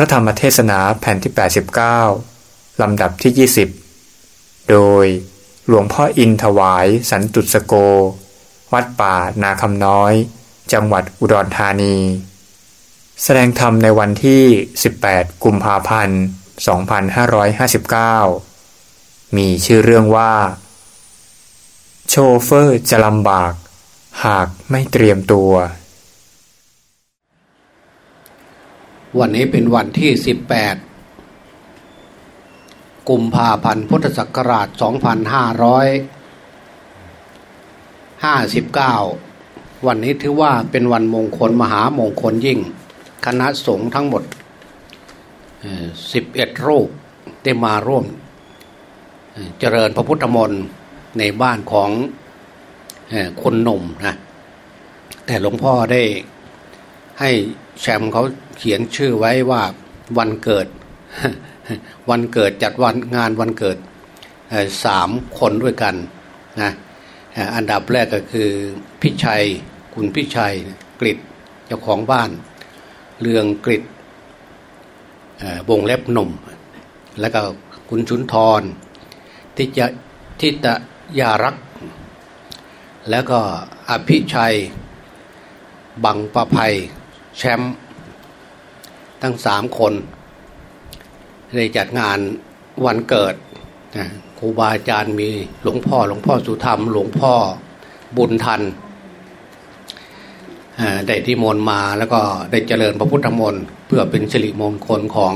ระธรรมเทศนาแผ่นที่ 89 ลำดับที่ 20 โดยหลวงพ่ออินถวายสันตุสโก วัดป่านาคำน้อย จังหวัดอุดรธานี แสดงธรรมในวันที่ 18 กุมภาพันธ์ 2559 มีชื่อเรื่องว่า โชเฟอร์จะลำบาก หากไม่เตรียมตัว วันนี้เป็นวันที่18กุมภาพันธ์พุทธศักราช2559วันนี้ถือว่าเป็นวันมงคลมหามงคลยิ่ง คณะสงฆ์ทั้งหมด11รูปได้มาร่วม เจริญพระพุทธมนต์ในบ้านของคนหนุ่มนะแต่หลวงพ่อได้ให้ แชมป์เขาเขียนชื่อไว้ว่าวันเกิด วันเกิดจัดวันงานวันเกิดสามคนด้วยกันนะอันดับแรกก็คือพิชัยคุณพิชัยกริดเจ้าของบ้าน เรืองกริดวงเล็บหนุ่ม แล้วก็คุณชุนทรที่จะทิตยารัก แล้วก็อภิชัย บังประภัย แชมป์ทั้งสามคนได้จัดงานวันเกิดครูบาอาจารย์มีหลวงพ่อหลวงพ่อสุธรรม หลวงพ่อบุญทันได้ที่มนมาแล้วก็ได้เจริญพระพุทธมนต์เพื่อเป็นสิริมงคลของ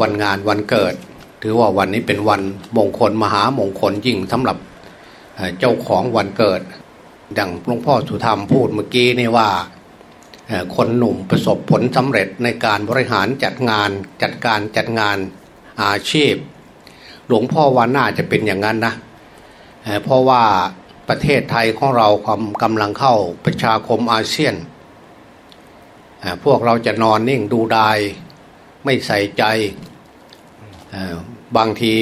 วันงานวันเกิด ถือว่าวันนี้เป็นวันมงคลมหามงคลยิ่งสำหรับเจ้าของวันเกิด ดังหลวงพ่อสุธรรมพูดเมื่อกี้นี่ว่า คนหนุ่มประสบผลสำเร็จในการบริหารจัดงานจัดการจัดงานอาชีพ หลวงพ่อว่าน่าจะเป็นอย่างนั้นนะเพราะว่าประเทศไทยของเราความกำลังเข้าประชาคมอาเซียน พวกเราจะนอนนิ่งดูดาย ไม่ใส่ใจ บางที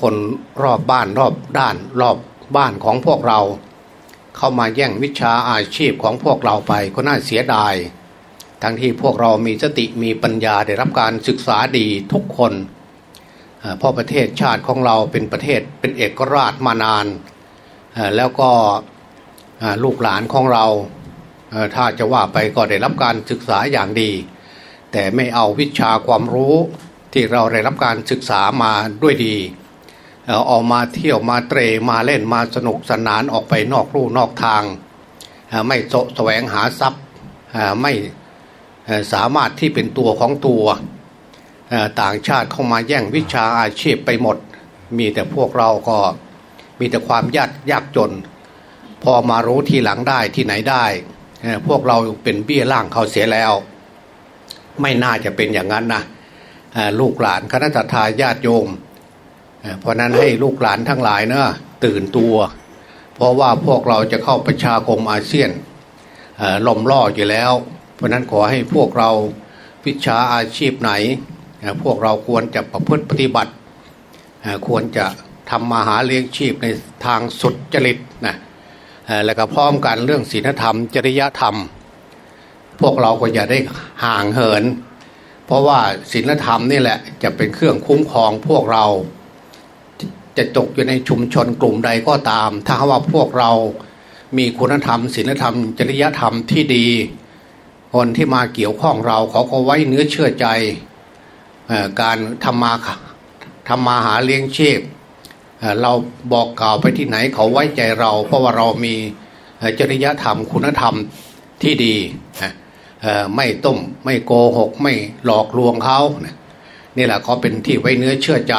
คนรอบบ้านรอบด้านรอบบ้านของพวกเรา เข้ามาแย่งวิชาอาชีพของพวกเราไปก็น่าเสียดาย ทั้งที่พวกเรามีสติมีปัญญาได้รับการศึกษาดีทุกคนเพราะประเทศชาติของเราเป็นประเทศเป็นเอกราชมานาน แล้วก็ลูกหลานของเราถ้าจะว่าไปก็ได้รับการศึกษาอย่างดี แต่ไม่เอาวิชาความรู้ที่เราได้รับการศึกษามาด้วยดี ออกมาเที่ยวมาเตรมาเล่นมาสนุกสนานออกไปนอกรูนอกทาง ไม่โสแสวงหาทรัพย์ไม่สามารถที่เป็นตัวของตัวต่างชาติเข้ามาแย่งวิชาอาชีพไปหมด มีแต่พวกเราก็มีแต่ความยากยากจน พอมารู้ทีหลังได้ที่ไหนได้ พวกเราเป็นเบี้ยล่างเขาเสียแล้ว ไม่น่าจะเป็นอย่างนั้นนะลูกหลานคณะทาญาติโยม เพราะนั้นให้ลูกหลานทั้งหลายเนะตื่นตัว เพราะว่าพวกเราจะเข้าประชาคมอาเซียนล่มล่ออยู่แล้ว เพราะนั้นขอให้พวกเราวิชาอาชีพไหน พวกเราควรจะประพฤติปฏิบัติ ควรจะทำมาหาเลี้ยงชีพในทางสุดจริตนะแล้วก็พร้อมกันเรื่องศีลธรรม จริยธรรม พวกเราก็อย่าได้ห่างเหิน เพราะว่าศีลธรรมนี่แหละจะเป็นเครื่องคุ้มครองพวกเรา จะตกอยู่ในชุมชนกลุ่มใดก็ตาม ถ้าว่าพวกเรามีคุณธรรมศีลธรรม จริยธรรมที่ดี คนที่มาเกี่ยวข้องเราเขาก็ไว้เนื้อเชื่อใจการทำมาทำมาหาเลี้ยงชีพเราบอกกล่าวไปที่ไหนเขาไว้ใจเรา เพราะว่าเรามีจริยธรรมคุณธรรมที่ดีไม่ต้มไม่โกหก ไม่หลอกลวงเขานี่แหละเขาเป็นที่ไว้เนื้อเชื่อใจ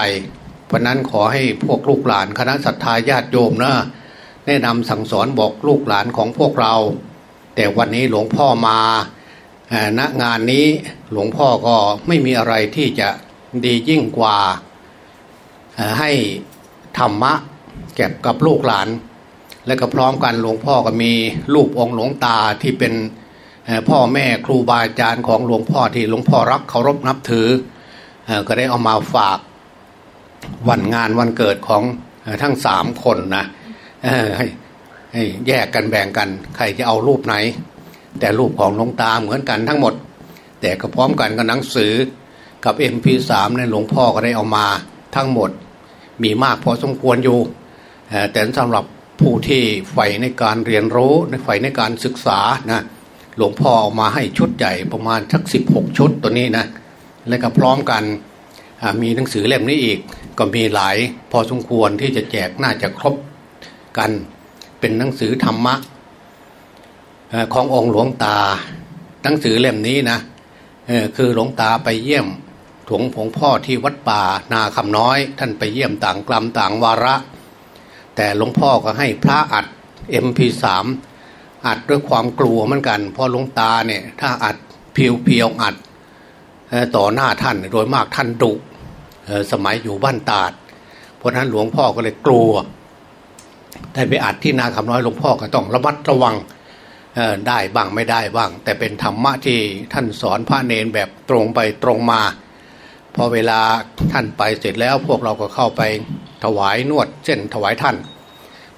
ราะนั้นขอให้พวกลูกหลานคณะศรัทธาญาติโยมนะแนะนำสั่งสอนบอกลูกหลานของพวกเรา แต่วันนี้หลวงพ่อมาณงานนี้หลวงพ่อก็ไม่มีอะไรที่จะดียิ่งกว่าให้ธรรมะเก็บกับลูกหลาน และก็พร้อมกันหลวงพ่อก็มีรูปองค์หลวงตาที่เป็นพ่อแม่ครูบาอาจารย์ของหลวงพ่อที่หลวงพ่อรักเคารพนับถือก็ได้เอามาฝาก วันงานวันเกิดของทั้งสามคนนะให้ให้แยกกันแบ่งกัน ใครจะเอารูปไหน แต่รูปของหลวงตาเหมือนกันทั้งหมด แต่ก็พร้อมกันกับหนังสือกับ MP3 เนี่ยหลวงพ่อก็ได้เอามาทั้งหมดมีมากพอสมควรอยู่ แต่สำหรับผู้ที่ใฝ่ในการเรียนรู้ในใฝ่ในการศึกษานะหลวงพ่อเอามาให้ชุดใหญ่ประมาณสักสิบหกชุดตัวนี้นะแล้วก็พร้อมกันมีหนังสือเล่มนี้อีก ก็มีหลายพอสมควรที่จะแจกน่าจะครบกันเป็นหนังสือธรรมะขององค์หลวงตา หนังสือเล่มนี้นะคือหลวงตาไปเยี่ยมถวงผงพ่อที่วัดป่านาคำน้อย ท่านไปเยี่ยมต่างกลัมต่างวาระ แต่หลวงพ่อก็ให้พระอัด MP3 อัดด้วยความกลัวเหมือนกันเพราะหลวงตาเนี่ยถ้าอัดเพียวๆอัดต่อหน้าท่านโดยมากท่านดุ สมัยอยู่บ้านตาด เพราะนั้นหลวงพ่อก็เลยกลัวแต่ไปอัดที่นาคำน้อยหลวงพ่อก็ต้องระมัดระวังได้บ้างไม่ได้บ้าง แต่เป็นธรรมะที่ท่านสอนพระเนนแบบตรงไปตรงมา พอเวลาท่านไปเสร็จแล้วพวกเราก็เข้าไปถวายนวดเช่นถวายท่าน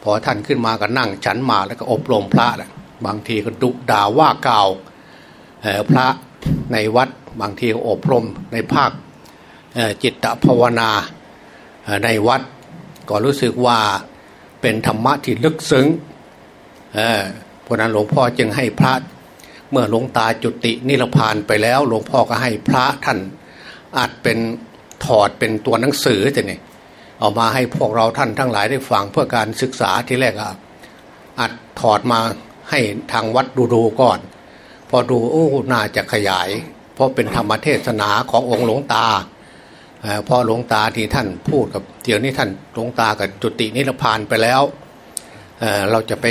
พอท่านขึ้นมาก็นั่งฉันมาแล้วก็อบรมพระบางทีก็ดุด่าว่ากล่าวพระในวัดบางทีก็อบรมในภาค จิตภาวนาในวัด ก็รู้สึกว่าเป็นธรรมะที่ลึกซึ้งเพราะนั้นหลวงพ่อจึงให้พระเมื่อหลวงตาจุตินิรพานไปแล้ว หลวงพ่อก็ให้พระท่านอาจเป็นถอดเป็นตัวหนังสือจะเนี่เอามาให้พวกเราท่านทั้งหลายได้ฟังเพื่อการศึกษาที่แรกอะอัดถอดมาให้ทางวัดดูดูก่อน พอดูโอ้น่าจะขยาย เพราะเป็นธรรมเทศนาขององค์หลวงตา พอหลวงตาที่ท่านพูดกับเดี๋ยวนี้ท่านหลวงตากับจุตินิพพานไปแล้วเเราจะไป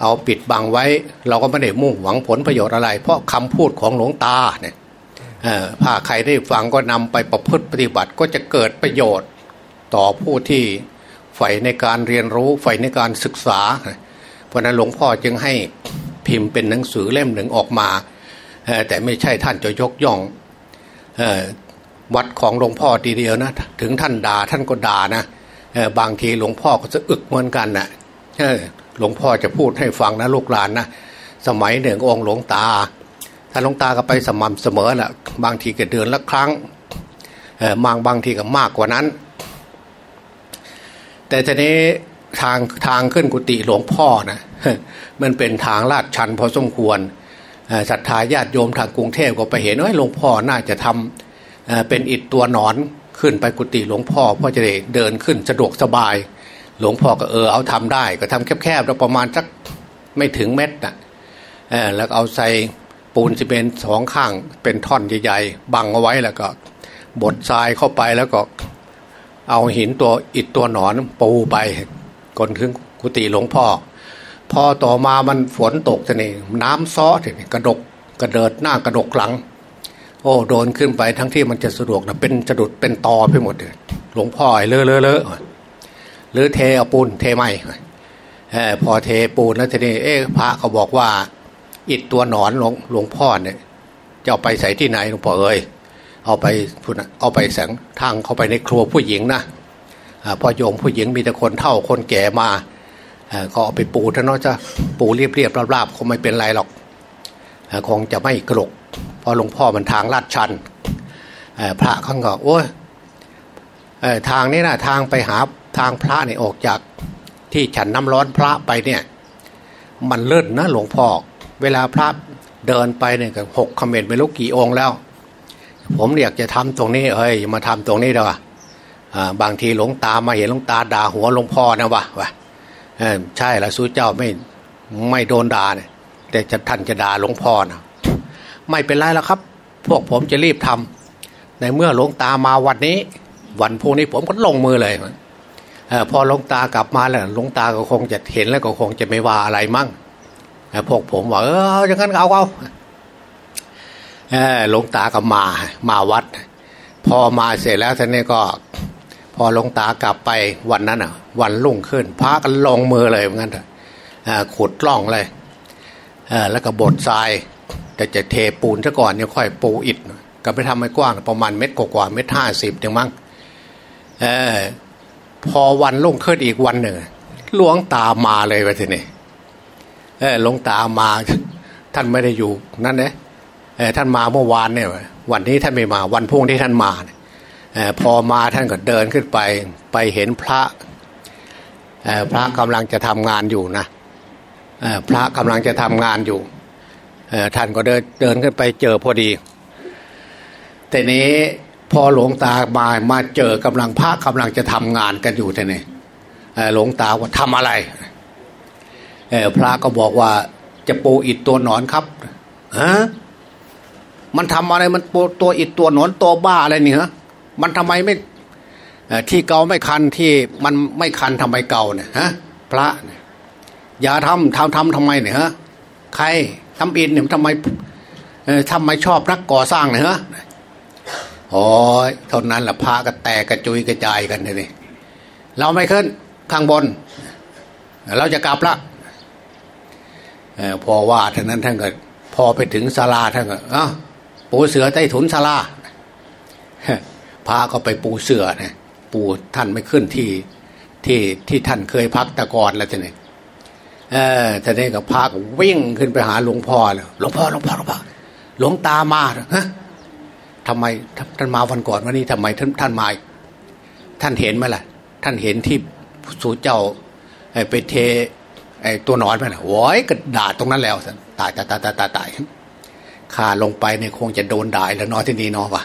เอาปิดบังไว้ เราก็ไม่ได้มุ่งหวังผลประโยชน์อะไร เพราะคำพูดของหลวงตาเนี่ยถ้าใครได้ฟังก็นำไปประพฤติปฏิบัติก็จะเกิดประโยชน์ต่อผู้ที่ใฝ่ในการเรียนรู้ใฝ่ในการศึกษา เพราะนั้นหลวงพ่อจึงให้พิมพ์เป็นหนังสือเล่มหนึ่งออกมา แต่ไม่ใช่ท่านจะยกย่อง วัดของหลวงพ่อทีเดียวนะ ถึงท่านด่าท่านก็ด่านะบางทีหลวงพ่อก็จะอึกเหมือนกันนะ่ะหลวงพ่อจะพูดให้ฟังนะลูกหลานนะสมัยหนึ่งองค์หลวงตาถ้านหลวงตาก็ไปสม่ำเสมอแหละบางทีก็เดือนละครั้งบางบางทีก็มากกว่านั้น แต่ทีนี้ทางทางขึ้นกุฏิหลวงพ่อนะมันเป็นทางลาดชันพอสมควรศรัทธาญาติโยมทางกรุงเทพก็ไปเห็นว่าหลวงพ่อน่าจะทำ เป็นอิฐตัวหนอนขึ้นไปกุฏิหลวงพ่อพ่อจะได้เดินขึ้นสะดวกสบาย หลวงพ่อก็เออเอาทำได้ ก็ทำแคบๆแล้วประมาณสักไม่ถึงเม็ดนะแล้วเอาใส่ปูนซีเมนต์สองข้างเป็นท่อนใหญ่ๆบังเอาไว้แล้วก็บดทรายเข้าไปแล้วก็เอาหินตัวอิฐตัวหนอนปูไปก่อนถึงกุฏิหลวงพ่อ พอต่อมามันฝนตกจะนี่น้ำซ้อทีนี่กระดกกระเดิดหน้ากระดกหลัง โอ้โดนขึ้นไปทั้งที่มันจะสะดวกนะเป็นจะดุดเป็นตอไปหมดเลยหลวงพ่อเลอะเลอะเลอะหรือเทเอาปูนเทไม่พอเทปูนแล้วทีนี้เอ๊ะพระเขาบอกว่า อิดตัวหนอนหลวงหลวงพ่อเนี่ยจะเอาไปใส่ที่ไหนหลวงพ่อเอ้ยเอาไปพูดเอาไปแสงทางเข้าไปในครัวผู้หญิงนะพอโยมผู้หญิงมีแต่คนเท่าคนแก่มาก็เอาไปปูท่านเนาะจะปูเรียบเรียบราบๆคงไม่เป็นไรหรอกคงจะไม่กรก พอหลวงพ่อมันทางลาดชันพระเขาก็โอ้ยทางนี้นะทางไปหาทางพระเนี่ยออกจากที่ฉันน้ำร้อนพระไปเนี่ย มันเลื่อนะหลวงพ่อเวลาพระเดินไปเนี่ยก็หกคอมเมนต์ไม่รู้กี่องค์แล้ว ผมอยากจะทำตรงนี้เฮ้ยมาทำตรงนี้เด้อบางทีหลวงตามาเห็นหลวงตาด่าหัวหลวงพ่อนะวะวะใช่ละสู้เจ้าไม่ไม่โดนด่าเนี่ยแต่ท่านจะด่าหลวงพ่อนะ ไม่เป็นไรแล้วครับ พวกผมจะรีบทำในเมื่อหลวงตามาวันนี้ วันพรุ่งนี้ผมก็ลงมือเลยอพอหลวงตากลับมาแล้วหลวงตาก็คงจะเห็นแล้วก็คงจะไม่ว่าอะไรมั่งพวกผมว่าเอออย่างนั้นเอาเอาหลวงตาก็มามาวัด พอมาเสร็จแล้วท่านนี้ก็ พอหลวงตากลับไปวันนั้นอะ วันรุ่งขึ้นพระกันลงมือเลยเหมือนกันขุดล่องเลยแล้วก็บดทราย แต่จะเทปูนซะก่อนเนี่ยค่อยปูอิฐก็ไปทำให้กว้างประมาณเม็ดกว่าเม็ดห้าสิบถึงมั้งเออพอวันลงขึ้นอีกวันหนึ่งหลวงตามาเลยไปทีนี้เออหลวงตามาท่านไม่ได้อยู่นั่นเนี่ยท่านมาเมื่อวานเนี่ยวันนี้ท่านไม่มาวันพุ่งที่ท่านมาพอมาท่านก็เดินขึ้นไปไปเห็นพระพระกำลังจะทำงานอยู่นะพระกำลังจะทำงานอยู่ ท่านก็เดินเดินขึ้นไปเจอพอดีแต่นี้พอหลวงตามามาเจอกำลังพระกำลังจะทำงานกันอยู่ท่นี่หลวงตาว่าทำอะไรพระก็บอกว่าจะปูอิดตัวหนอนครับฮะมันทำอะไรมันปูตัวอิดตัวหนอนตัวบ้าอะไรเนี่ยมันทำไมไม่ที่เก่าไม่คันที่มันไม่คันทำไมเก่าเนี่ยฮะพระอย่าทำทำทำทำไมเนี่ยฮะ ใครทำอินเนี่ยทำไมทำไมชอบรักก่อสร้างเนี่ยฮะโอ้ยเท่านั้นแหละพระก็แตกกระจุยกระจายกันเลยเราไม่ขึ้นข้างบน เราจะกลับละพอว่าท่านั้นท่านก็พอไปถึงศาลาท่านก็อะปูเสือใต้ถุนศาลาพระก็ไปปูเสือนะปูท่านไม่ขึ้นที่ที่ที่ท่านเคยพักตะกอนแล้วจะเนี่ย เออท่านนี้กับพระก็วิ่งขึ้นไปหาหลวงพ่อเลยหลวงพ่อหลวงพ่อหลวงพ่อหลวงตามาฮะทำไมท่านมาวันก่อนวันนี้ทำไมท่านท่านมาท่านเห็นไหมล่ะ ท่านเห็นที่สูเจ้าไปเทไอ้ตัวนอนไปนะโอ้ยก็ด่าตรงนั้นแล้วตายตายตายตายตายตายข้าลงไปเนี่ยคงจะโดนด่าแล้วนอนที่นี่นอนวะ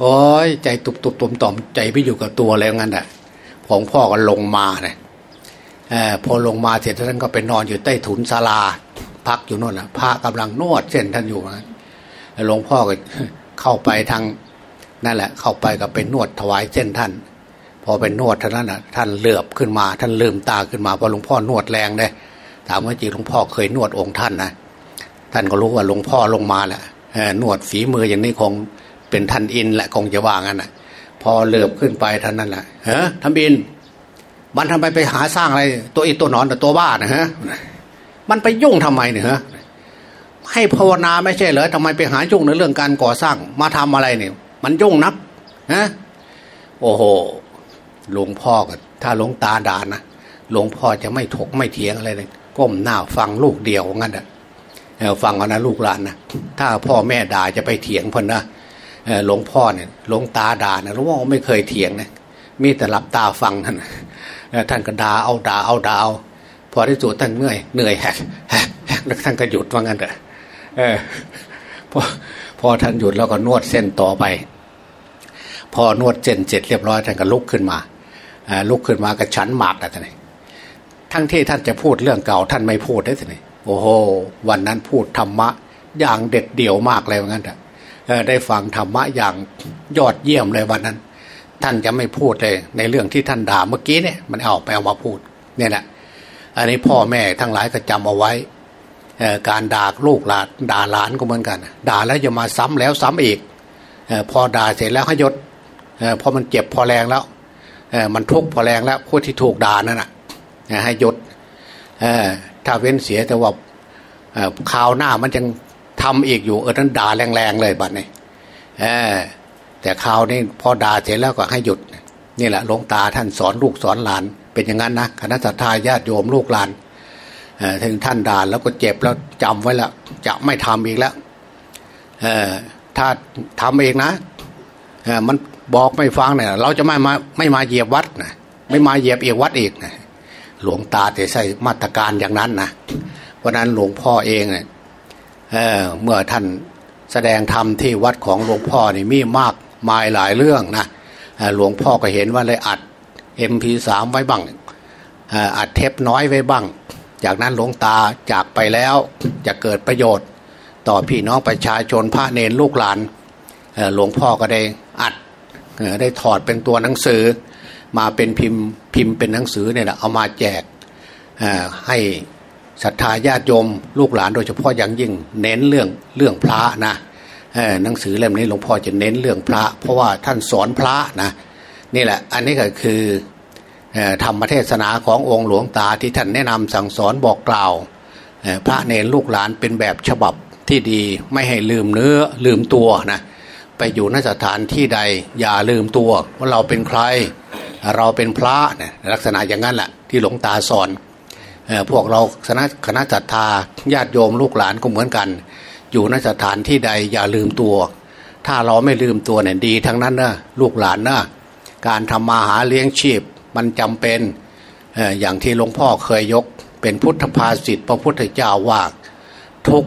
โอ้ยใจตุบตุบตุมต่อมใจไม่อยู่กับตัวแล้วงั้นอะของพ่อก็ลงมาเนี่ย พอลงมาเสร็จท่านก็ไปนอนอยู่ใต้ถุนศาลา พักอยู่นู่นนะพระกำลังนวดเส้นท่านอยู่นะหลวงพ่อก็เข้าไปทางนั่นแหละ เข้าไปก็เป็นวดถวายเส้นท่าน พอเป็นนวดท่านนั้นอะท่านเหลือบขึ้นมา ท่านลืมตาขึ้นมาพอหลวงพ่อนวดแรงเลยถามว่าจริงหลวงพ่อเคยนวดองค์ท่านนะท่านก็รู้ว่าหลวงพ่อลงมาแหละนวดฝีมืออย่างนี้คงเป็นท่านอินแหละคงจะว่างั้นนะพอเหลือบขึ้นไปท่านนั่นแหละเฮ้ยทำอิน มันทำไมไปหาสร้างอะไร ตัวอีตัวหนอนแต่ตัวบ้านะฮะมันไปยุ่งทำไมเนี่ยฮะให้ภาวนาไม่ใช่เหรอทำไมไปหายุ่งในเรื่องการก่อสร้างมาทำอะไรเนี่ย มันยุ่งนักฮะโอ้โหหลวงพ่อก็ถ้าหลวงตาด่านะหลวงพ่อจะไม่ถกไม่เถียงอะไรเลยก้มหน้าฟังลูกเดียวงั้นอะฟังเอานะลูกหลานนะถ้าพ่อแม่ด่าจะไปเถียงพนนะหลวงพ่อเนี่ยหลวงตาด่านะหลวงพ่อไม่เคยเถียงนะมีแต่หลับตาฟังท่น ท่านก็ด่าเอาด่าเอาด่าเอาพอที่สุดท่านเหนื่อยเหนื่อยแหกแหกแล้วท่านก็หยุดว่างั้นเถอะพอพอท่านหยุดแล้วก็นวดเส้นต่อไป พอนวดเส้นเสร็จเรียบร้อยท่านก็ลุกขึ้นมาลุกขึ้นมาก็ฉันหมากนะท่านทั้งที่ท่านจะพูดเรื่องเก่าท่านไม่พูดได้สิโอ้โหวันนั้นพูดธรรมะอย่างเด็ดเดี่ยวมากเลยว่างั้นเถอะได้ฟังธรรมะอย่างยอดเยี่ยมเลยวันนั้น ท่านจะไม่พูดเลย ในเรื่องที่ท่านด่าเมื่อกี้เนี่ยมันเอาไปเอามาพูดเนี่ยแหละอันนี้พ่อแม่ทั้งหลายก็จำเอาไว้การด่าลูกหลานด่าหลานก็เหมือนกัน ด่าแล้วจะมาซ้ำแล้วซ้ำอีกพอด่าเสร็จแล้วให้ยศพอมันเจ็บพอแรงแล้วมันทุกพอแรงแล้วผู้ที่ถูกด่านั่นน่ะให้ยศถ้าเว้นเสียแต่ว่าข่าวหน้ามันยังทำอีกอยู่เออนั้นด่าแรงๆเลยบัดนี้ แต่ข่าวนี้พอด่าเสร็จแล้วก็ให้หยุด นี่แหละหลวงตาท่านสอนลูกสอนหลาน เป็นอย่างนั้นนะคณะทาญาติโยมลูกหลานถึงท่านด่าแล้วก็เจ็บแล้วจำไว้ล้วจะไม่ทำอีกแล้วถ้าทำเองนะมันบอกไม่ฟังเนี่ยเราจะไม่มาไม่มาเหยียบวัดนะไม่มาเหยียบเอียวัดอีกนะหลวงตาแต่ใส่มาตรการอย่างนั้นนะเพราะนั้นหลวงพ่อเองเนี่ยเเมื่อท่านแสดงธรรมที่วัดของหลวงพ่อนี่มีมาก มายหลายเรื่องนะหลวงพ่อก็เห็นว่าเลยอัด MP3 ไว้บ้างอัดเทปน้อยไว้บ้าง จากนั้นหลวงตาจากไปแล้วจะเกิดประโยชน์ ต่อพี่น้องประชาชนพระเนรลูกหลานหลวงพ่อก็ได้อัดได้ถอดเป็นตัวหนังสือ มาเป็นพิมพ์พิมพ์เป็นหนังสือเนี่ยเอามาแจกให้ศรัทธาญาติโยมลูกหลานโดยเฉพาะอย่างยิ่งเน้นเรื่องเรื่องพระนะ หนังสือเล่มนี้หลวงพ่อจะเน้นเรื่องพระ เพราะว่าท่านสอนพระนะนี่แหละ อันนี้ก็คือธรรมเทศนาขององค์หลวงตาที่ท่านแนะนำสั่งสอนบอกกล่าว พระเนรลูกหลานเป็นแบบฉบับที่ดีไม่ให้ลืมเนื้อลืมตัวนะไปอยู่นสถานที่ใดอย่าลืมตัว ว่าเราเป็นใคร เราเป็นพระนี่ยลักษณะอย่างนั้นแหละที่หลวงตาสอนพวกเราคณะคณะจัตตาญาติโยมลูกหลานก็เหมือนกัน อยู่ในสถานที่ใดอย่าลืมตัว ถ้าเราไม่ลืมตัวเนี่ยดี ทั้งนั้นนะลูกหลานนะการทำมาหาเลี้ยงชีพมันจำเป็นอย่างที่หลวงพ่อเคยยก เป็นพุทธภาษิตพระพุทธเจ้าว่าทุก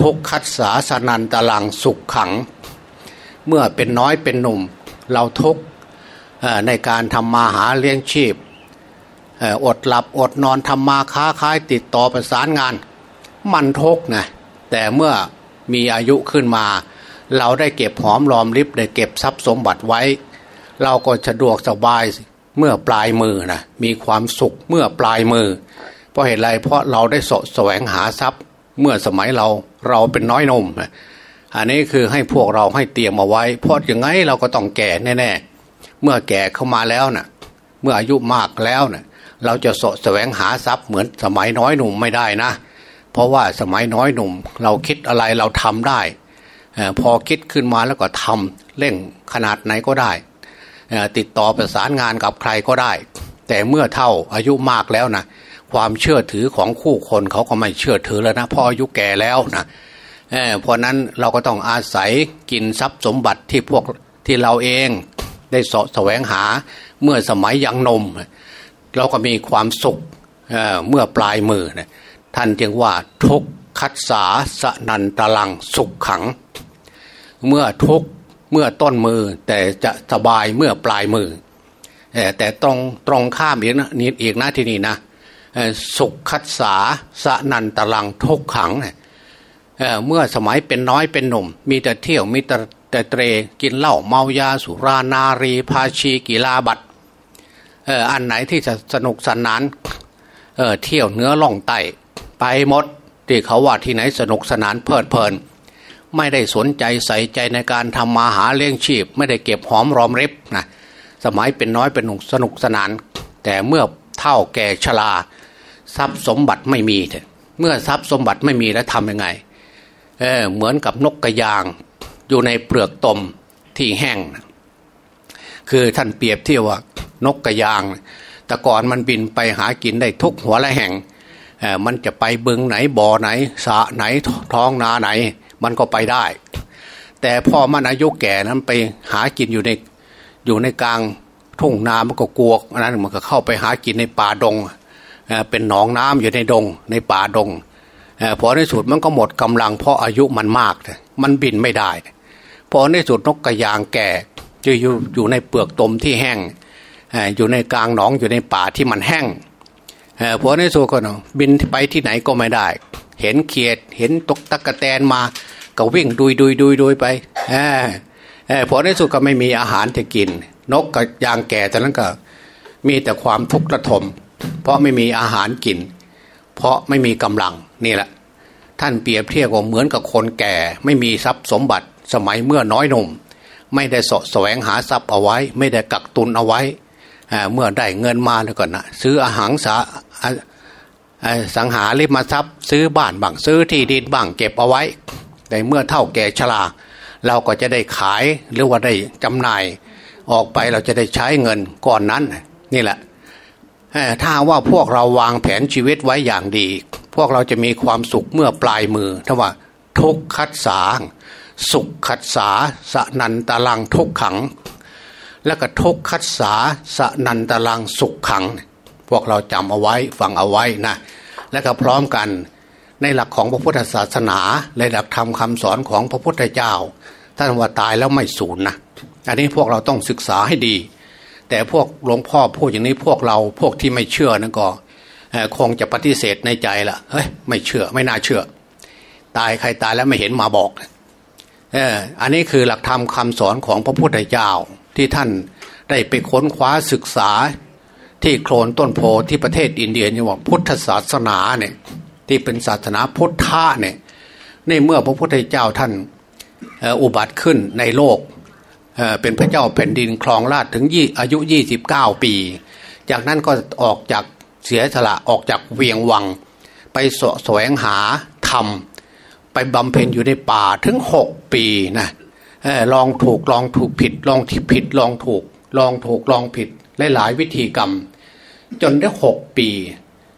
ทุกคัดสาสนันตลังสุขขัง เมื่อเป็นน้อยเป็นหนุ่ม เราทุกในการทำมาหาเลี้ยงชีพอดหลับอดนอนทำมาค้าขายติดต่อประสานงาน มันทุกนะแต่เมื่อ มีอายุขึ้นมา เราได้เก็บหอมรอมริบได้เก็บทรัพย์สมบัติไว้ เราก็สะดวกสบายเมื่อปลายมือนะมีความสุขเมื่อปลายมือ เพราะเหตุไรเพราะเราได้สแสวงหาทรัพย์ เมื่อสมัยเราเราเป็นน้อยนมอันนี้คือให้พวกเราให้เตรียมเอาไว้ เพราะอย่างไงเราก็ต้องแก่แน่ๆเมื่อแก่เข้ามาแล้วนะ่ะ เมื่ออายุมากแล้วนะ่ะเราจะสแสวงหาทรัพย์เหมือนสมัยน้อยหนุ่มไม่ได้นะเพราะว่าสมัยน้อยหนุ่ม เราคิดอะไรเราทำได้ พอคิดขึ้นมาแล้วก็ทำเร่งขนาดไหนก็ได้ ติดต่อประสานงานกับใครก็ได้ แต่เมื่อเท่าอายุมากแล้วนะความเชื่อถือของคู่คนเขาก็ไม่เชื่อถือแล้วนะพออายุแก่แล้วนะเพราะนั้นเราก็ต้องอาศัยกินทรัพย์สมบัติที่พวกที่เราเองได้สแสวงหาเมื่อสมัยยังนม เราก็มีความสุขเเมื่อปลายมือนะ ท่านจึงว่าทุกคัดสาสนันตลังสุขขัง เมื่อทุกเมื่อต้นมือแต่จะสบายเมื่อปลายมือ แต่ตรงตรงข้ามอีกนะนี่อีกนะที่นี่นะสุขคัดสาสนันตลังทุกขังเมื่อสมัยเป็นน้อยเป็นหนุ่ม มีแต่เที่ยวมีแต่แต่เตรกินเหล้าเมายาสุรานารีพาชีกีฬาบัตรอ,อันไหนที่จะสนุกสนานเเที่ยวเนื้อล่องไต ไปหมดที่เขาว่าที่ไหนสนุกสนานเพลิดเพลิน ไม่ได้สนใจใส่ใจในการทำมาหาเลี้ยงชีพ ไม่ได้เก็บหอมรอมริบนะสมัยเป็นน้อยเป็นหนุ่มสนุกสนาน แต่เมื่อเท่าแก่ชราทรัพย์สมบัติไม่มีเมื่อทรัพย์สมบัติไม่มีแล้วทำยังไงเออเหมือนกับนกกระยาง อยู่ในเปลือกตมที่แห้ง คือท่านเปรียบเทียบว่านกกระยาง แต่ก่อนมันบินไปหากินได้ทุกหัวและแห่ง มันจะไปบึงไหนบ่อไหนสะไหนท้องนาไหน มันก็ไปได้ แต่พอมันอายุแก่นั้นไปหากินอยู่ในอยู่ในกลางทุ่งนามันก็กลัวนั้นมันก็เข้าไปหากินในป่าดงเป็นหนองน้ำอยู่ในดง ในป่าดงพอในสุดมันก็หมดกำลังเพราะอายุมันมาก มันบินไม่ได้ พอในสุดนกกระยางแก่จะอยู่อยู่ในเปลือกตมที่แห้งอยู่ในกลางหนองอยู่ในป่าที่มันแห้ง พอในสุดก็บินไปที่ไหนก็ไม่ได้ เห็นเขียดเห็นตกตะกะแตนมา ก็วิ่งดุยดุยดุยดุยไปพอในสุดก็ไม่มีอาหารจะกิน นกกระยางแก่แต่นั้นก็มีแต่ความทุกข์ระทม เพราะไม่มีอาหารกิน เพราะไม่มีกำลังนี่แหละ ท่านเปรียบเทียบว่าเหมือนกับคนแก่ ไม่มีทรัพย์สมบัติสมัยเมื่อน้อยหนุ่ม ไม่ได้สะแสวงหาทรัพย์เอาไว้ ไม่ได้กักตุนเอาไว้เมื่อได้เงินมาแล้วก่อนนะซื้ออาหารสา สังหาริมทรัพย์ซื้อบ้านบ้างซื้อที่ดินบ้างเก็บเอาไว้แต่เมื่อเท่าแก่ชราเราก็จะได้ขายหรือว่าได้จำหน่าย ออกไปเราจะได้ใช้เงินก่อนนั้น นี่แหละถ้าว่าพวกเราวางแผนชีวิตไว้อย่างดี พวกเราจะมีความสุขเมื่อปลายมือถ้าว่า ทุกขัดสาสุขขัดสาสนันตะลังทุกขัง แล้วก็ทุกขัดสาสนันตะลังสุขขัง พวกเราจำเอาไว้ฟังเอาไว้นะและก็พร้อมกันในหลักของพระพุทธศาสนาในหลักธรรมคาสอนของพระพุทธเจ้าท่านว่าตายแล้วไม่สูญนะอันนี้พวกเราต้องศึกษาให้ดี แต่พวกหลวงพ่อพูดอย่างนี้พวกเราพวกที่ไม่เชื่อนั่นก็คงจะปฏิเสธในใจละเฮ้ยไม่เชื่อไม่น่าเชื่อ ตายใครตายแล้วไม่เห็นมาบอกเอออันนี้คือหลักธรรมคาสอนของพระพุทธเจ้าที่ท่านได้ไปค้นคว้าศึกษา ที่โคลนต้นโพที่ประเทศอินเดียนี่ว่าพุทธศาสนาเนี่ยที่เป็นศาสนาพุทธะเนี่ยในเมื่อพระพุทธเจ้าท่านอุบัติขึ้นในโลกเป็นพระเจ้าแผ่นดินครองราชถึงยี่อายุ 29 ปี จากนั้นก็ออกจากเสียสละออกจากเวียงวัง ไปสแสวงหาธรรม ไปบำเพ็ญอยู่ในป่าถึงหกปีนะลองถูกลองถูกผิด ลองที่ผิดลองถูก ลองถูกลองผิดหลายๆวิธีกรรม จนได้หกปี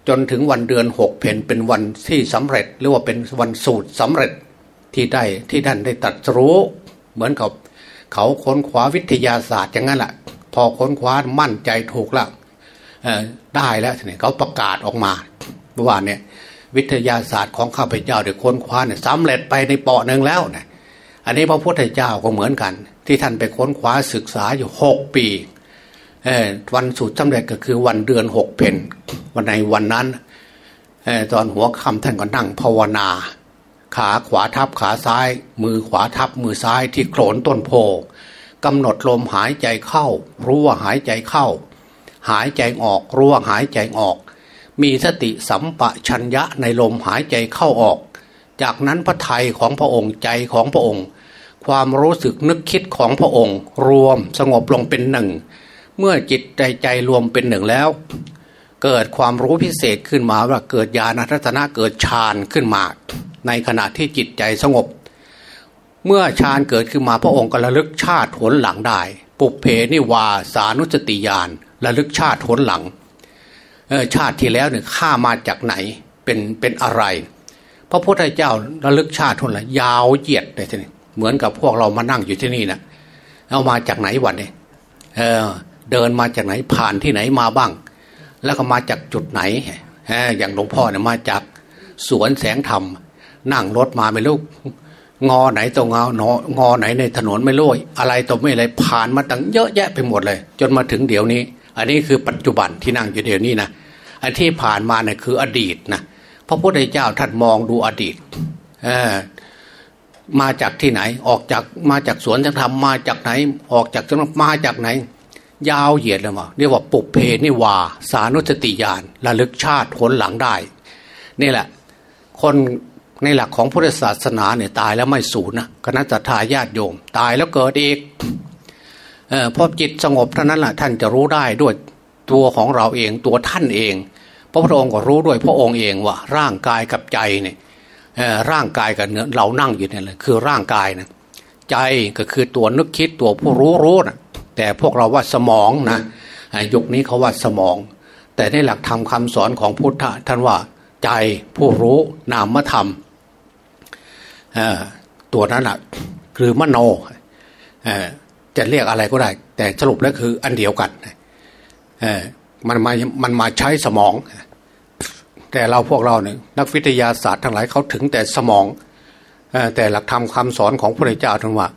จนถึงวันเดือนหกเพนเป็นวันที่สำเร็จ หรือว่าเป็นวันสูตรสำเร็จที่ได้ที่ท่านได้ตรัสรู้เหมือนกับเขาค้นคว้าวิทยาศาสตร์อย่างนั้นแหละพอค้นคว้ามั่นใจถูกแล้วได้แล้วเนี่ยเขาประกาศออกมาว่อวาเนี่ยวิทยาศาสตร์ของข้าพเจ้าได้ค้นคว้าเนี่ยสำเร็จไปในเปาะหนึ่งแล้วนะอันนี้พระพุทธเจ้าก็เหมือนกัน ที่ท่านไปค้นคว้าศึกษาอยู่หกปี วันสุดสำเร็จก็คือวันเดือนหกเพนวันในวันนั้นตอนหัวค่ำท่านก็นั่งภาวนา ขาขวาทับขาซ้าย มือขวาทับมือซ้ายที่โขนต้นโพกำหนดลมหายใจเข้า รู้ว่าหายใจเข้า หายใจออกรู้ว่าหายใจออก มีสติสัมปชัญญะในลมหายใจเข้าออก จากนั้นพระไทยของพระองค์ใจของพระองค์ ความรู้สึกนึกคิดของพระองค์ รวมสงบลงเป็นหนึ่ง เมื่อจิตใจใจรวมเป็นหนึ่งแล้ว เกิดความรู้พิเศษขึ้นมาว่าเกิดญาณทัศนะเกิดฌานขึ้นมา ในขณะที่จิตใจสงบ เมื่อฌานเกิดขึ้นมาพระองค์ก็ระลึกชาติผลหลังได้ปุเพนิวาสานุสติยานระลึกชาติผลหลังชาติที่แล้วเนี่ยข้ามาจากไหนเป็นเป็นอะไร พระพุทธเจ้าระลึกชาติผลหลังยาวเหยียดเลยทีนี้เหมือนกับพวกเรามานั่งอยู่ที่นี่นะเอามาจากไหนวันนี้เออ เดินมาจากไหนผ่านที่ไหนมาบ้าง แล้วก็มาจากจุดไหนอย่างหลวงพ่อเนี่ยมาจากสวนแสงธรรม นั่งรถมาไม่รู้งอไหนตรงเงอนงอไหนในถนนไม่รู้อะไรตัวไม่อะไรผ่านมาตั้งเยอะแยะไปหมดเลย จนมาถึงเดี๋ยวนี้ อันนี้คือปัจจุบันที่นั่งอยู่เดี๋ยวนี้นะอันที่ผ่านมาเนี่ยคืออดีตนะพระพุทธเจ้าท่านมองดูอดีตมาจากที่ไหน ออกจากมาจากสวนธรรมมาจากไหน ออกจากจังมาจากไหน ยาวเหยียดเลยว่าเรียกว่าปุเพนิวา สานุสติญาณระลึกชาติผลหลังได้ นี่แหละ คนในหลักของพุทธศาสนาเนี่ยตายแล้วไม่สูญนะคณะทาญาติโยม ตายแล้วเกิดอีกเออพอจิตสงบเท่านั้นแหละท่านจะรู้ได้ด้วยตัวของเราเองตัวท่านเอง พระพุทธองค์ก็รู้ด้วยพระองค์เองว่า ร่างกายกับใจเนี่ยร่างกายกับเนื้อเรานั่งอยู่เนี่ยแหละคือร่างกายนะใจก็คือตัวนึกคิดตัวผู้รู้รู้นะ แต่พวกเราว่าสมองนะยุคนี้เขาว่าสมอง แต่ในหลักธรรมคาสอนของพุทธท่านว่า ใจผู้รู้นามธรรมตัวนั้นแหะคือมโนจะเรียกอะไรก็ได้ แต่สรุปแล้วคืออันเดียวกันมันมามันมาใช้สมอง แต่เราพวกเราเนี่ยนักวิทยาศาสตร์ทั้งหลายเขาถึงแต่สมองแต่หลักธรรมคำสอนของพระเจ้าท่านว่า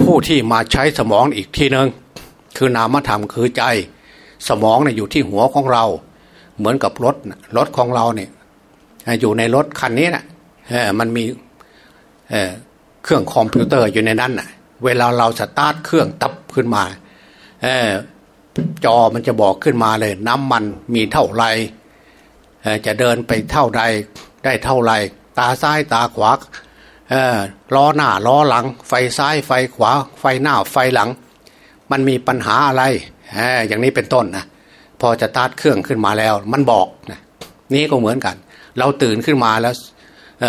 ผู้ที่มาใช้สมองอีกทีหนึงคือนามธรรมคือใจ สมองเนี่ยอยู่ที่หัวของเรา เหมือนกับรถรถของเราเนี่ยอยู่ในรถคันนี้น่ะมันมีเครื่องคอมพิวเตอร์อยู่ในนั้นน่ะ เวลาเราสตาร์ทเครื่องปั๊บขึ้นมาจอมันจะบอกขึ้นมาเลย น้ำมันมีเท่าไรจะเดินไปเท่าใดได้เท่าไรตาซ้ายตาขวา ล้อหน้าล้อหลัง ไฟซ้ายไฟขวา ไฟหน้าไฟหลัง มันมีปัญหาอะไรอย่างนี้เป็นต้นนะพอจะตาร์ทเครื่องขึ้นมาแล้ว มันบอกนะนี่ก็เหมือนกัน เราตื่นขึ้นมาแล้ว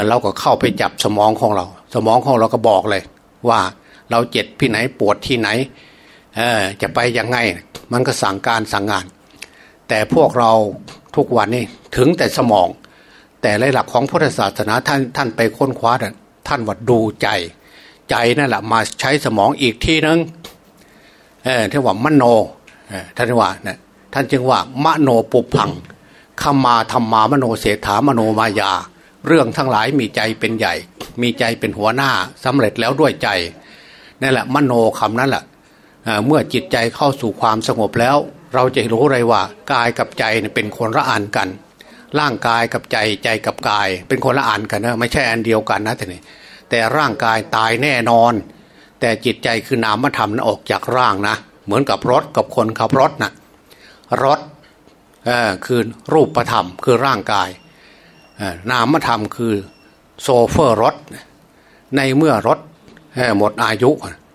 เราก็เข้าไปจับสมองของเรา สมองของเราก็บอกเลย ว่าเราเจ็บที่ไหนปวดที่ไหนจะไปยังไง มันก็สั่งการสั่งงาน แต่พวกเราทุกวันนี้ถึงแต่สมอง แต่ในหลักของพุทธศาสนาท่านท่านไปค้นคว้า ท่านว่าดูใจ ใจนั่นแหละมาใช้สมองอีกทีนึงเออที่ว่ามโนท่านว่านะท่านจึงว่ามโนปุพังขมาธรรมามโนเศรษฐามโนมายา เรื่องทั้งหลายมีใจเป็นใหญ่ มีใจเป็นหัวหน้าสำเร็จแล้วด้วยใจนั่นแหละมโนคำนั้นแหละเมื่อจิตใจเข้าสู่ความสงบแล้ว เราจะรู้เลยว่ากายกับใจเป็นคนละอ่านกัน ร่างกายกับใจใจกับกาย เป็นคนละอ่านกันนะไม่ใช่อันเดียวกันนะแต่นี่แต่ร่างกายตายแน่นอน แต่จิตใจคือนามธรรมนะออกจากร่างนะเหมือนกับรถกับคนขับรถนะรถคือรูปธรรมคือร่างกายนามธรรมคือโชเฟอร์รถ ในเมื่อรถหมดอายุ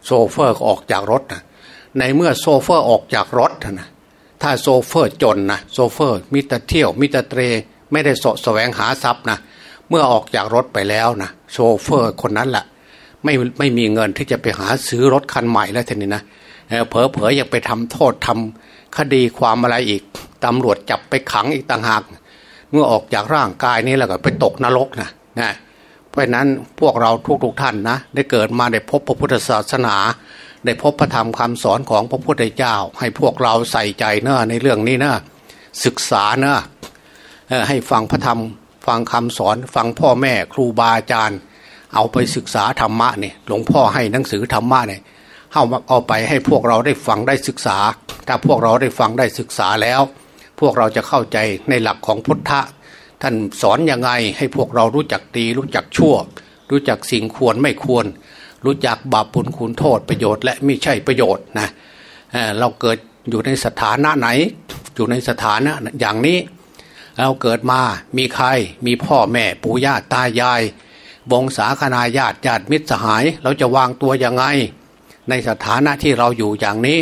โชเฟอร์ออกจากรถนะในเมื่อโชเฟอร์ออกจากรถนะ ถ้าโชเฟอร์จนนะโชเฟอร์มีแต่เที่ยวมีแต่เตร่ไม่ได้สแสวงหาทรัพย์นะเมื่อออกจากรถไปแล้วนะโซเฟอร์คนนั้นแหละไม่ไม่มีเงินที่จะไปหาซื้อรถคันใหม่แล้วทีนี้นะเผลอเผยยังไปทำโทษทำคดีความอะไรอีกตำรวจจับไปขังอีกต่างหาก เมื่อออกจากร่างกายนี้แล้วก็ไปตกนรกนะนะเพราะนั้นพวกเราทุกๆท่านนะได้เกิดมาได้พบพระพุทธศาสนา ได้พบพระธรรมคำสอนของพระพุทธเจ้า ให้พวกเราใส่ใจเนะในเรื่องนี้นะศึกษาเนะให้ฟังพระธรรม ฟังคำสอน ฟังพ่อแม่ครูบาอาจารย์ เอาไปศึกษาธรรมะเนี่ยหลวงพ่อให้หนังสือธรรมะเนี่ยเอาเอาไปให้พวกเราได้ฟังได้ศึกษา ถ้าพวกเราได้ฟังได้ศึกษาแล้ว พวกเราจะเข้าใจในหลักของพุทธะท่านสอนยังไงให้พวกเรารู้จักดีรู้จักชั่ว รู้จักสิ่งควรไม่ควร รู้จักบาปปุลคุณโทษประโยชน์และไม่ใช่ประโยชน์นะเเราเกิดอยู่ในสถานะไหน อยู่ในสถานะอย่างนี้ เราเกิดมามีใครมีพ่อแม่ปู่ย่าตายาย วงศาคณาญาติญาติมิตรสหาย เราจะวางตัวยังไง ในสถานะที่เราอยู่อย่างนี้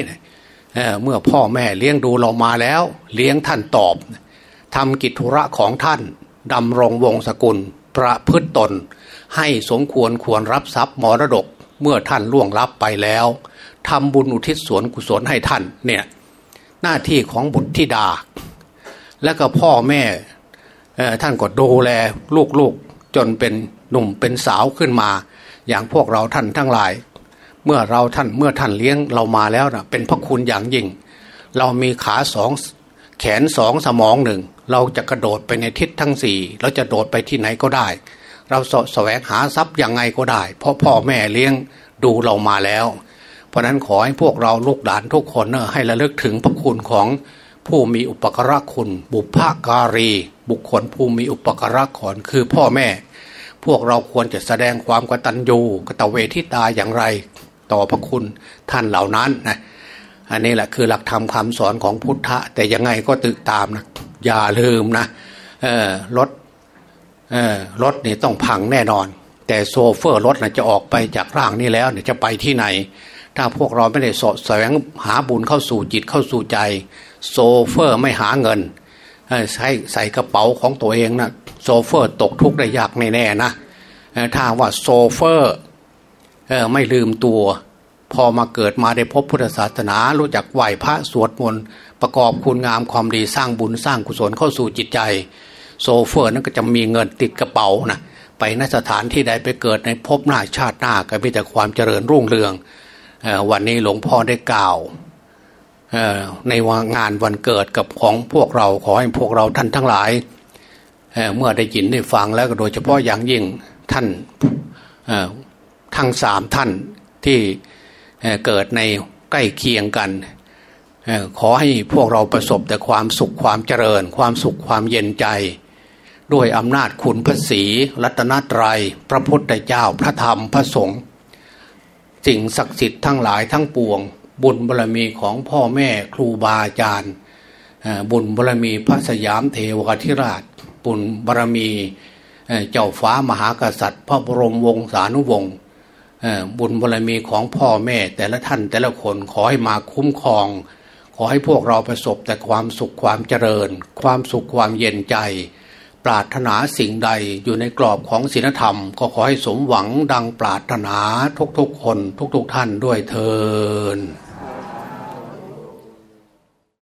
เเมื่อพ่อแม่เลี้ยงดูเรามาแล้ว เลี้ยงท่านตอบทำกิจธุระของท่านดำรงวงศกุล ประพฤตตน ให้สมควรควรรับทรัพย์มรดกเมื่อท่านล่วงลับไปแล้วทำบุญอุทิศส่วนกุศลให้ท่านเนี่ยหน้าที่ของบุตรธิดา และก็พ่อแม่ท่านก็ดูแลลูกๆ จนเป็นหนุ่มเป็นสาวขึ้นมา อย่างพวกเราท่านทั้งหลาย เมื่อเราท่านเมื่อท่านเลี้ยงเรามาแล้วนะเป็นพระคุณอย่างยิ่ง เรามีขาสองแขนสองสมองหนึ่ง เราจะกระโดดไปในทิศทั้งสี่เราจะโดดไปที่ไหนก็ได้ เราสแสวงหาทรัพย์ยังไงก็ได้ เพราะพ่อแม่เลี้ยงดูเรามาแล้ว เพราะนั้นขอให้พวกเราลูกหลานทุกคนเนอะให้ระลึกถึงพระคุณของผู้มีอุปการะคุณ บุพการี บุคคลผู้มีอุปการะขอนคือพ่อแม่ พวกเราควรจะแสดงความกตัญญูกตเวทิตาอย่างไร ต่อพระคุณท่านเหล่านั้นนะอันนี้แหละคือหลักธรรมคาสอนของพุทธะ แต่ยังไงก็ตึกตามนะอย่าลืมนะรถ รถนี่ต้องพังแน่นอน แต่โชเฟอร์รถนะจะออกไปจากร่างนี้แล้วเนี่ยจะไปที่ไหน ถ้าพวกเราไม่ได้เสาะแสวงหาบุญเข้าสู่จิตเข้าสู่ใจ โชเฟอร์ไม่หาเงินใช้ใส่กระเป๋าของตัวเองนะโชเฟอร์ตกทุกข์ได้ยากแน่ๆนะถ้าว่าโชเฟอร์ไม่ลืมตัว พอมาเกิดมาได้พบพุทธศาสนา รู้จักไหวพระสวดมนต์ประกอบคุณงามความดีสร้างบุญสร้างกุศลเข้าสู่จิตใจ โซเฟอร์นั้นก็จะมีเงินติดกระเป๋านะไปนสถานที่ใดไปเกิดในภพหน้าชาติหน้าก็มีแต่ความเจริญรุ่งเรืองวันนี้หลวงพ่อได้กล่าวในวงานวันเกิดกับของพวกเราขอให้พวกเราท่านทั้งหลายเเมื่อได้ยินได้ฟังแล้วก็โดยเฉพาะอย่างยิ่งท่านทั้งสามท่านที่เกิดในใกล้เคียงกันขอให้พวกเราประสบแต่ความสุขความเจริญ ความสุขความเย็นใจ ด้วยอำนาจคุณพระศีรัตนตรยัย พระพุทธเจ้าพระธรรมพระสงฆ์สิ่งศักดิ์สิทธิ์ทั้งหลายทั้งปวง บุญบารรมีของพ่อแม่ครูบาอาจารย์บุญบารรมีพระสยามเทวทิราช บุญบารรมีเจ้าฟ้ามหากษัตริย์ พระบรมวงศานุวงศ์บุญบารรมีของพ่อแม่แต่ละท่านแต่ละคนขอให้มาคุ้มครอง ขอให้พวกเราประสบแต่ความสุขความเจริญ ความสุขความเย็นใจ ปรารถนาสิ่งใดอยู่ในกรอบของศีลธรรม ก็ขอให้สมหวังดังปรารถนาทุกๆคนทุกๆท่านด้วยเทอ